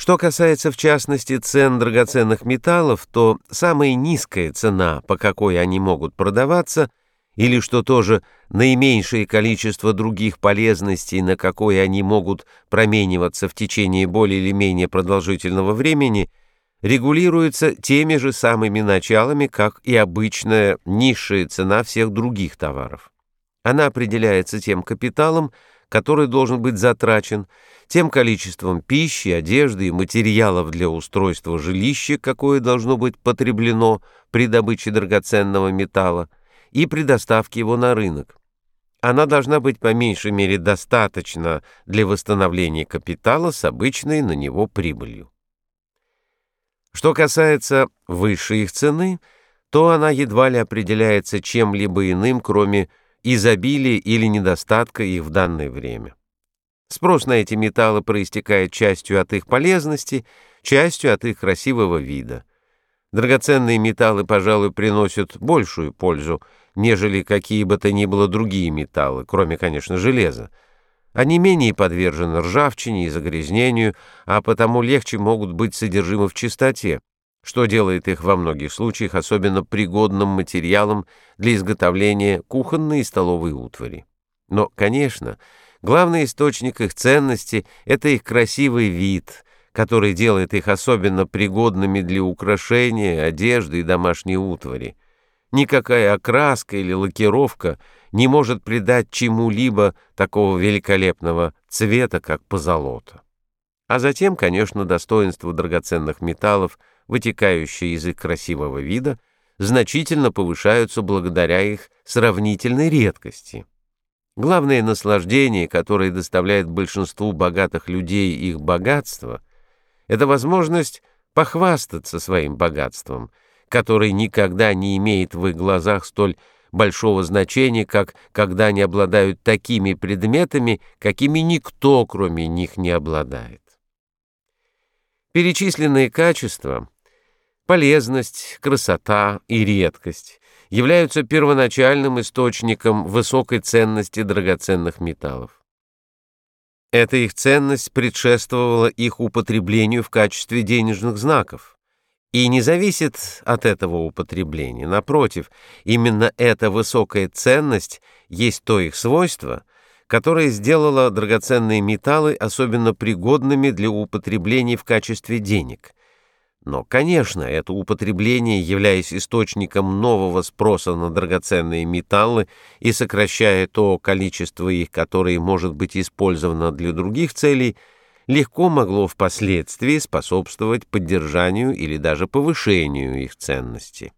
Что касается в частности цен драгоценных металлов, то самая низкая цена, по какой они могут продаваться, или, что тоже, наименьшее количество других полезностей, на какое они могут промениваться в течение более или менее продолжительного времени, регулируется теми же самыми началами, как и обычная низшая цена всех других товаров. Она определяется тем капиталом, который должен быть затрачен, тем количеством пищи, одежды и материалов для устройства жилища, какое должно быть потреблено при добыче драгоценного металла и при доставке его на рынок. Она должна быть по меньшей мере достаточна для восстановления капитала с обычной на него прибылью. Что касается высшей их цены, то она едва ли определяется чем-либо иным, кроме изобилия или недостатка их в данное время. Спрос на эти металлы проистекает частью от их полезности, частью от их красивого вида. Драгоценные металлы, пожалуй, приносят большую пользу, нежели какие бы то ни было другие металлы, кроме, конечно, железа. Они менее подвержены ржавчине и загрязнению, а потому легче могут быть содержимы в чистоте что делает их во многих случаях особенно пригодным материалом для изготовления кухонной и столовой утвари. Но, конечно, главный источник их ценности — это их красивый вид, который делает их особенно пригодными для украшения, одежды и домашней утвари. Никакая окраска или лакировка не может придать чему-либо такого великолепного цвета, как позолота. А затем, конечно, достоинство драгоценных металлов — вытекающие из их красивого вида, значительно повышаются благодаря их сравнительной редкости. Главное наслаждение, которое доставляет большинству богатых людей их богатство, это возможность похвастаться своим богатством, которое никогда не имеет в их глазах столь большого значения, как когда они обладают такими предметами, какими никто, кроме них, не обладает. Перечисленные качества полезность, красота и редкость являются первоначальным источником высокой ценности драгоценных металлов. Эта их ценность предшествовала их употреблению в качестве денежных знаков и не зависит от этого употребления. Напротив, именно эта высокая ценность есть то их свойство, которое сделало драгоценные металлы особенно пригодными для употребления в качестве денег – но, конечно, это употребление, являясь источником нового спроса на драгоценные металлы и сокращая то количество их, которое может быть использовано для других целей, легко могло впоследствии способствовать поддержанию или даже повышению их ценности.